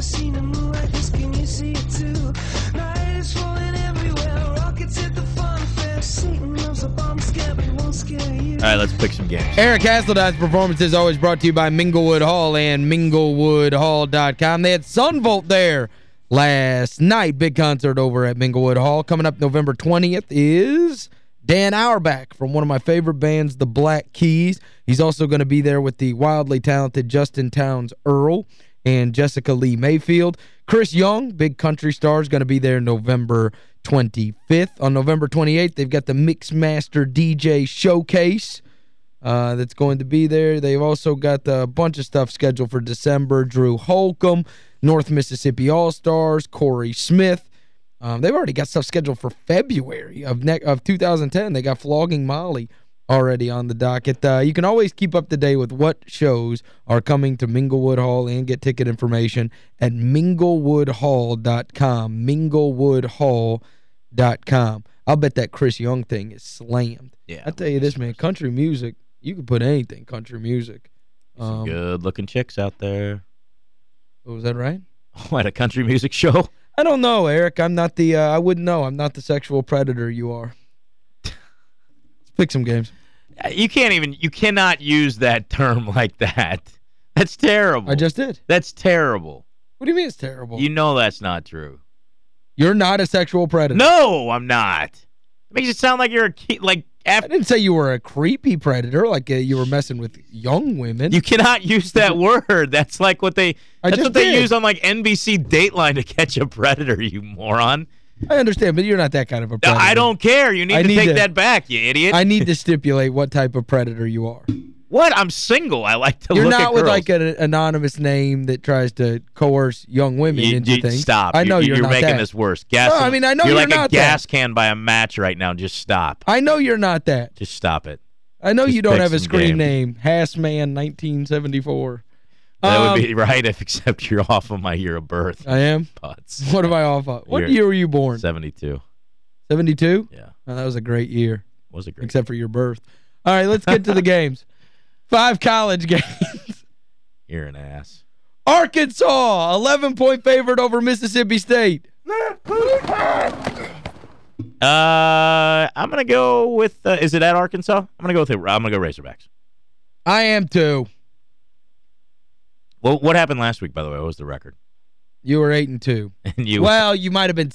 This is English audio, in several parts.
never seen a moon like this. Can you see it too? Night is falling everywhere. Rockets hit the fun fair. Satan loves a bomb scare, but won't scare you. All right, let's pick some games. Eric Hasseltine's performance is always brought to you by Minglewood Hall and minglewoodhall.com. They had Son Volt there last night. Big concert over at Minglewood Hall. Coming up November 20th is Dan Auerbach from one of my favorite bands, The Black Keys. He's also going to be there with the wildly talented Justin Townes Earle and Jessica Lea Mayfield. Chris Young, big country star, is going to be there November 25th. On November 28th, they've got the Mixmaster DJ Showcase uh, that's going to be there. They've also got a bunch of stuff scheduled for December. Drew Holcomb, North Mississippi All-Stars, Corey Smith. Um, they've already got stuff scheduled for February of of 2010. They got Flogging Molly already on the docket. Uh, you can always keep up to date with what shows are coming to Minglewood Hall and get ticket information at minglewoodhall.com. Minglewoodhall.com. I'll bet that Chris Young thing is slammed. Yeah. I tell you this, man, country music, you can put anything country music. Some Um, good-looking chicks out there. was that right? What, a country music show? I don't know, Eric. I'm not the, uh, I wouldn't know. I'm not the sexual predator you are. Let's pick some games. You can't even, you cannot use that term like that. That's terrible. I just did. That's terrible. What do you mean it's terrible? You know that's not true. You're not a sexual predator. No, I'm not. It makes it sound like you're a kid, like I didn't say you were a creepy predator, like uh, you were messing with young women. you cannot use that word. That's like what they I that's what they did. use on like NBC Dateline to catch a predator, you moron. I understand, but you're not that kind of a predator. I don't care. You need I to need take to- that back, you idiot. I need to stipulate what type of predator you are. what? I'm single. I like to You're not with girls. like an anonymous name that tries to coerce young women You- into you- things. Stop. I know you, you're, you're not making that. this worse. Gas. No, I mean, I know you're you're like a not gas that. can by a match right now. Just stop. I know you're not that. Just stop it. I know Just you don't have a screen game. name. Hassman 1974. That Um, would be right if except you're off of my year of birth. I am? Butts. What am I off of? What You're- year were you born? 72. 72? Yeah. Oh, that was a great year, Was it great? except for your birth. All right, let's get to the games. Five college games. You're an ass. Arkansas, 11-point favorite over Mississippi State. Uh, I'm going to go with, uh, is it at Arkansas? I'm going to go with it. I'm going to go Razorbacks. I am too. Well, what happened last week, by the way? What was the record? You were 8 and 2. And you Well, you might have been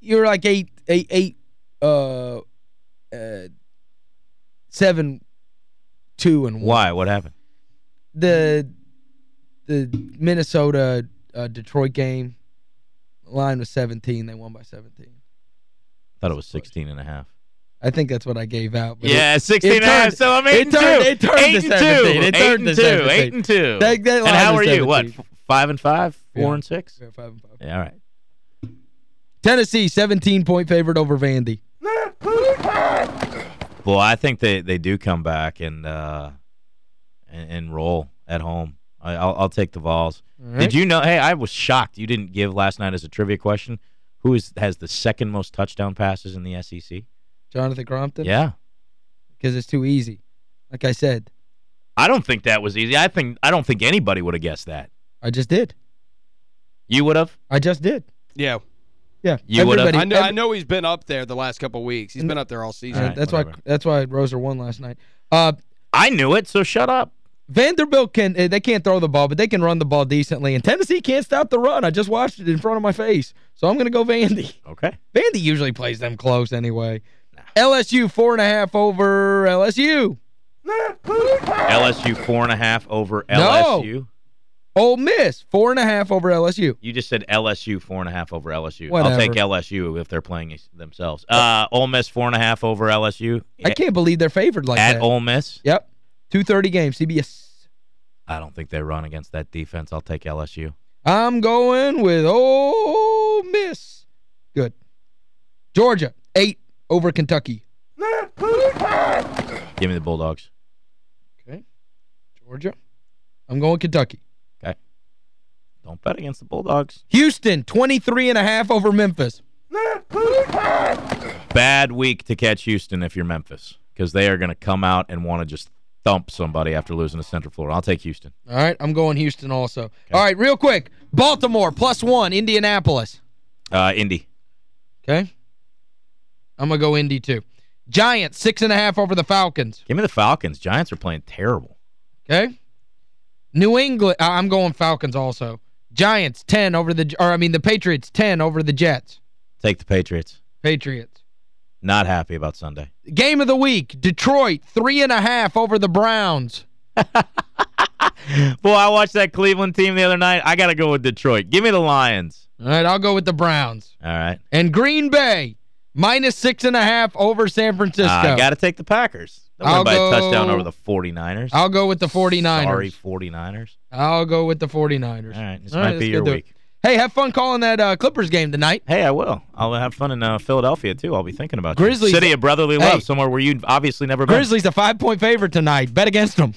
you were like eight, eight, eight, uh uh 7 2 and 1. Why? What happened? The the Minnesota uh, Detroit game line was 17, they won by 17. thought it was 16 and a half. I think that's what I gave out. Yeah, it- 16 it and turned- So I'm 8 it and turned- 2. it turned 8 to and 2. 17. It 8 turned and to 2. 17. 8 and 2. That- that and how are you? What? 17. f- 5 and 5? 4 Yeah. and 6? Yeah, five and five. Yeah, all right. Tennessee 17-point favorite over Vandy. Well, I think they, they do come back and uh and, and roll at home. I, I'll I'll take the Vols. Right. Did you know? Hey, I was shocked you didn't give last night as a trivia question. Who is has the second most touchdown passes in the SEC? Jonathan Crompton? Yeah, Because it's too easy. Like I said, I don't think that was easy. I think I don't think anybody would have guessed that. I just did. You would have. I just did. Yeah. Yeah. You would've- I know I know he's been up there the last couple of weeks. He's been up there all season. All right, that's whatever. why that's why Roser won last night. Uh I knew it, so shut up. Vanderbilt can uh, they can't throw the ball, but they can run the ball decently. And Tennessee can't stop the run. I just watched it in front of my face. So I'm going to go Vandy. Okay. Vandy usually plays them close anyway. LSU four and a half over LSU. LSU four and a half over LSU. No. Ole Miss four and a half over LSU. You just said LSU four and a half over LSU. Whatever. I'll take LSU if they're playing themselves. Uh, Ole Miss four and a half over LSU. I can't believe they're favored like At that. Ole Miss. Yep. 230 game CBS. I don't think they run against that defense. I'll take LSU. I'm going with Ole Miss. Good. Georgia, 8 over Kentucky. Give me the Bulldogs. Okay. Georgia. I'm going Kentucky. Okay. Don't bet against the Bulldogs. Houston, 23 and a half over Memphis. Bad week to catch Houston if you're Memphis because they are going to come out and want to just thump somebody after losing to Central Florida. I'll take Houston. All right, I'm going Houston also. All right, real quick. Baltimore, plus one. Indianapolis. Uh, Indy. Okay. I'm going to go Indy, too. Giants, six and a half over the Falcons. Give me the Falcons. Giants are playing terrible. Okay. New England, I'm going Falcons also. Giants, 10 over the, or I mean the Patriots, 10 over the Jets. Take the Patriots. Patriots. Not happy about Sunday. Game of the week, Detroit, three and a half over the Browns. Boy, I watched that Cleveland team the other night. I got to go with Detroit. Give me the Lions. All right, I'll go with the Browns. All right. And Green Bay, minus six and a half over San Francisco. I uh, got to take the Packers. I'll go, a touchdown over the 49ers. I'll go with the 49ers. Sorry, 49ers. I'll go with the 49ers. All right, this All might right, be your week. Hey, have fun calling that uh, Clippers game tonight. Hey, I will. I'll have fun in uh, Philadelphia, too. I'll be thinking about Grizzlies- you. City of brotherly Hey. love, somewhere where you've obviously never been. Grizzlies a five-point favorite tonight. Bet against them.